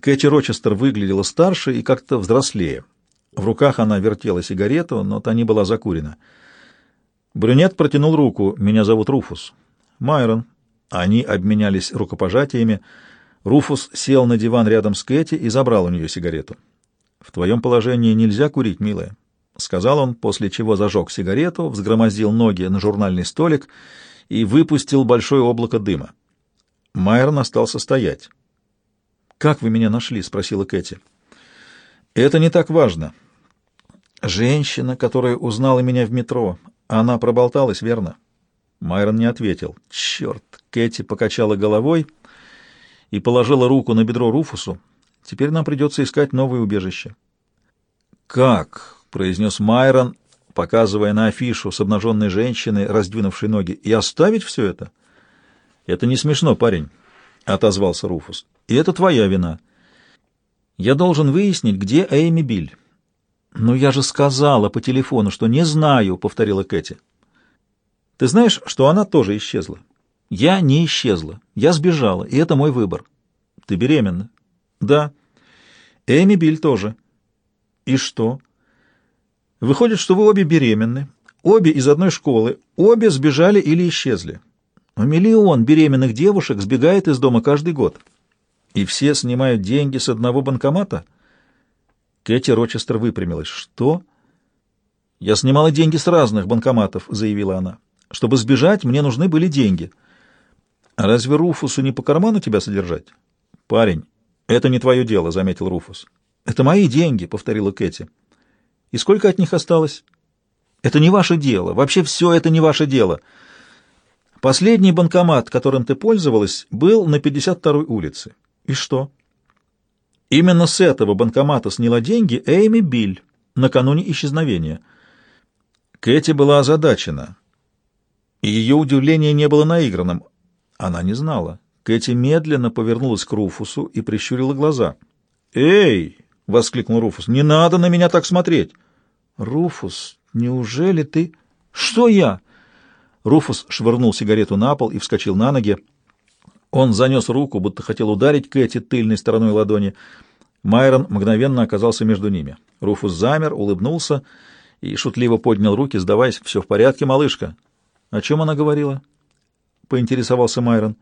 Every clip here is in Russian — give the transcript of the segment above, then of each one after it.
Кэти Рочестер выглядела старше и как-то взрослее. В руках она вертела сигарету, но та не была закурена. Брюнет протянул руку. «Меня зовут Руфус». «Майрон». Они обменялись рукопожатиями. Руфус сел на диван рядом с Кэти и забрал у нее сигарету. «В твоем положении нельзя курить, милая», — сказал он, после чего зажег сигарету, взгромоздил ноги на журнальный столик и выпустил большое облако дыма. Майрон остался стоять. «Как вы меня нашли?» — спросила Кэти. «Это не так важно. Женщина, которая узнала меня в метро, она проболталась, верно?» Майрон не ответил. «Черт!» — Кэти покачала головой и положила руку на бедро Руфусу. «Теперь нам придется искать новое убежище». «Как?» — произнес Майрон, показывая на афишу с обнаженной женщиной, раздвинувшей ноги. «И оставить все это?» «Это не смешно, парень», — отозвался Руфус. «И это твоя вина. Я должен выяснить, где Эйми Биль». «Но я же сказала по телефону, что не знаю», — повторила Кэти. «Ты знаешь, что она тоже исчезла?» «Я не исчезла. Я сбежала, и это мой выбор». «Ты беременна?» «Да». «Эми Биль тоже». «И что?» «Выходит, что вы обе беременны, обе из одной школы, обе сбежали или исчезли. Миллион беременных девушек сбегает из дома каждый год. И все снимают деньги с одного банкомата?» Кэти Рочестер выпрямилась. «Что?» «Я снимала деньги с разных банкоматов», — заявила она. «Чтобы сбежать, мне нужны были деньги». «А разве Руфусу не по карману тебя содержать?» «Парень, это не твое дело», — заметил Руфус. «Это мои деньги», — повторила Кэти. «И сколько от них осталось?» «Это не ваше дело. Вообще все это не ваше дело». Последний банкомат, которым ты пользовалась, был на 52-й улице. И что? Именно с этого банкомата сняла деньги Эйми Биль накануне исчезновения. Кэти была озадачена, и ее удивление не было наигранным. Она не знала. Кэти медленно повернулась к Руфусу и прищурила глаза. «Эй!» — воскликнул Руфус. «Не надо на меня так смотреть!» «Руфус, неужели ты...» «Что я?» Руфус швырнул сигарету на пол и вскочил на ноги. Он занес руку, будто хотел ударить Кэти тыльной стороной ладони. Майрон мгновенно оказался между ними. Руфус замер, улыбнулся и шутливо поднял руки, сдаваясь. «Все в порядке, малышка». «О чем она говорила?» — поинтересовался Майрон.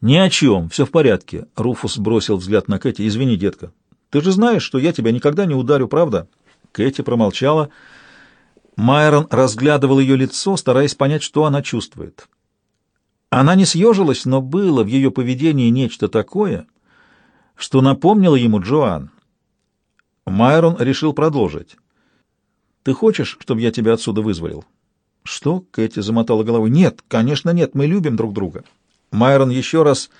«Ни о чем, все в порядке», — Руфус бросил взгляд на Кэти. «Извини, детка, ты же знаешь, что я тебя никогда не ударю, правда?» Кэти промолчала. Майрон разглядывал ее лицо, стараясь понять, что она чувствует. Она не съежилась, но было в ее поведении нечто такое, что напомнило ему Джоан. Майрон решил продолжить. «Ты хочешь, чтобы я тебя отсюда вызволил?» «Что?» — Кэти замотала головой. «Нет, конечно нет, мы любим друг друга». Майрон еще раз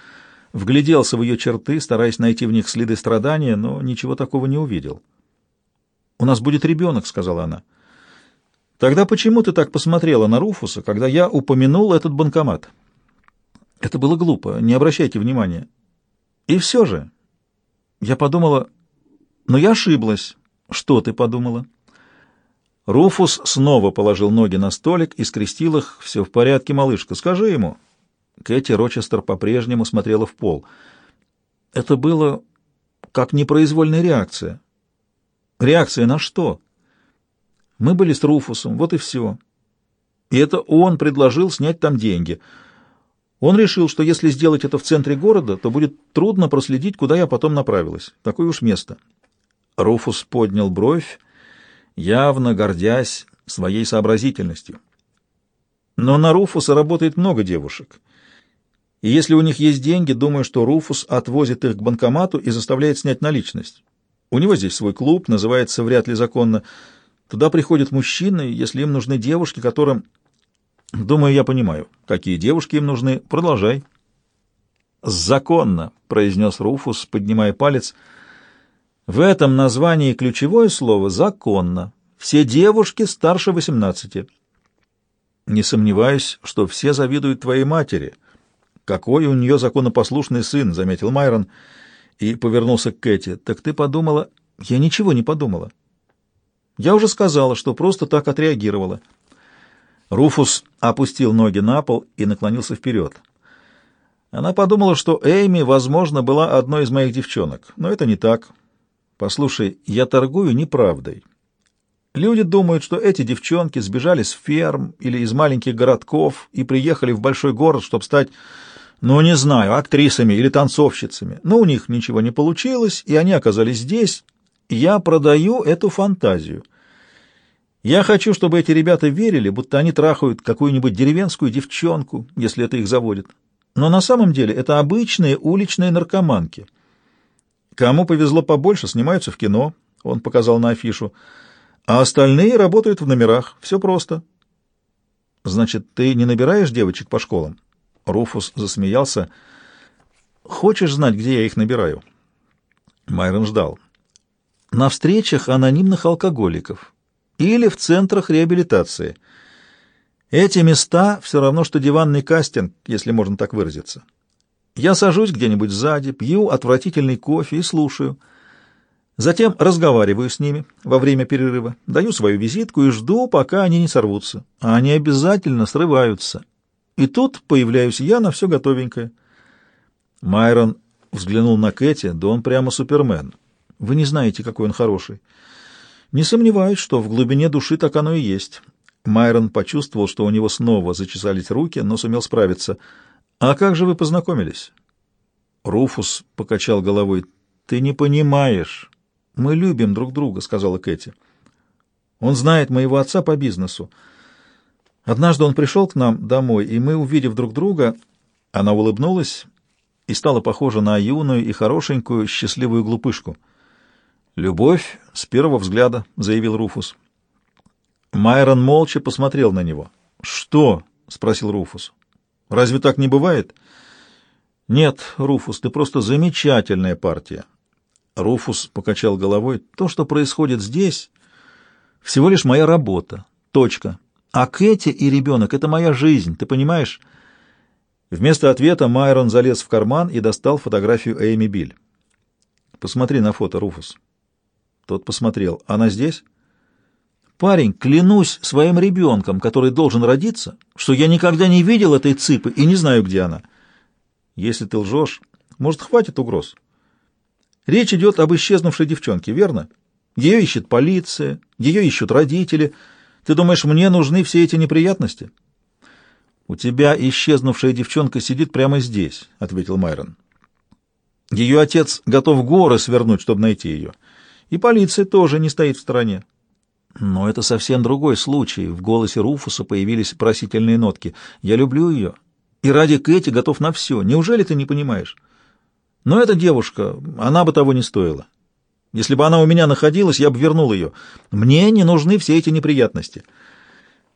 вгляделся в ее черты, стараясь найти в них следы страдания, но ничего такого не увидел. «У нас будет ребенок», — сказала она. «Тогда почему ты так посмотрела на Руфуса, когда я упомянул этот банкомат?» Это было глупо, не обращайте внимания. И все же, я подумала, но я ошиблась. Что ты подумала? Руфус снова положил ноги на столик и скрестил их. Все в порядке, малышка, скажи ему. Кэти Рочестер по-прежнему смотрела в пол. Это было как непроизвольная реакция. Реакция на что? Мы были с Руфусом, вот и все. И это он предложил снять там деньги — он решил, что если сделать это в центре города, то будет трудно проследить, куда я потом направилась. Такое уж место. Руфус поднял бровь, явно гордясь своей сообразительностью. Но на Руфуса работает много девушек. И если у них есть деньги, думаю, что Руфус отвозит их к банкомату и заставляет снять наличность. У него здесь свой клуб, называется «Вряд ли законно». Туда приходят мужчины, если им нужны девушки, которым Думаю, я понимаю, какие девушки им нужны. Продолжай. Законно, произнес Руфус, поднимая палец. В этом названии ключевое слово законно. Все девушки старше восемнадцати. Не сомневаюсь, что все завидуют твоей матери. Какой у нее законопослушный сын, заметил Майрон и повернулся к Кэти. Так ты подумала? Я ничего не подумала. Я уже сказала, что просто так отреагировала. Руфус опустил ноги на пол и наклонился вперед. Она подумала, что Эйми, возможно, была одной из моих девчонок, но это не так. Послушай, я торгую неправдой. Люди думают, что эти девчонки сбежали с ферм или из маленьких городков и приехали в большой город, чтобы стать, ну, не знаю, актрисами или танцовщицами. Но у них ничего не получилось, и они оказались здесь. Я продаю эту фантазию. Я хочу, чтобы эти ребята верили, будто они трахают какую-нибудь деревенскую девчонку, если это их заводит. Но на самом деле это обычные уличные наркоманки. Кому повезло побольше, снимаются в кино, он показал на афишу, а остальные работают в номерах. Все просто. Значит, ты не набираешь девочек по школам? Руфус засмеялся. Хочешь знать, где я их набираю? Майрон ждал. На встречах анонимных алкоголиков или в центрах реабилитации — эти места все равно, что диванный кастинг, если можно так выразиться. Я сажусь где-нибудь сзади, пью отвратительный кофе и слушаю. Затем разговариваю с ними во время перерыва, даю свою визитку и жду, пока они не сорвутся. А они обязательно срываются. И тут появляюсь я на все готовенькое. Майрон взглянул на Кэти, да он прямо супермен. Вы не знаете, какой он хороший. Не сомневаюсь, что в глубине души так оно и есть. Майрон почувствовал, что у него снова зачесались руки, но сумел справиться. «А как же вы познакомились?» Руфус покачал головой. «Ты не понимаешь. Мы любим друг друга», — сказала Кэти. «Он знает моего отца по бизнесу. Однажды он пришел к нам домой, и мы, увидев друг друга, она улыбнулась и стала похожа на юную и хорошенькую счастливую глупышку. «Любовь с первого взгляда», — заявил Руфус. Майрон молча посмотрел на него. «Что?» — спросил Руфус. «Разве так не бывает?» «Нет, Руфус, ты просто замечательная партия». Руфус покачал головой. «То, что происходит здесь, всего лишь моя работа. Точка. А Кэти и ребенок — это моя жизнь, ты понимаешь?» Вместо ответа Майрон залез в карман и достал фотографию Эйми Биль. «Посмотри на фото, Руфус». Тот посмотрел. «Она здесь?» Парень, клянусь своим ребенком, который должен родиться, что я никогда не видел этой цыпы и не знаю, где она. Если ты лжешь, может, хватит угроз. Речь идет об исчезнувшей девчонке, верно? Ее ищет полиция, ее ищут родители. Ты думаешь, мне нужны все эти неприятности? У тебя исчезнувшая девчонка сидит прямо здесь, — ответил Майрон. Ее отец готов горы свернуть, чтобы найти ее. И полиция тоже не стоит в стороне. Но это совсем другой случай. В голосе Руфуса появились просительные нотки. Я люблю ее. И ради Кэти готов на все. Неужели ты не понимаешь? Но эта девушка, она бы того не стоила. Если бы она у меня находилась, я бы вернул ее. Мне не нужны все эти неприятности.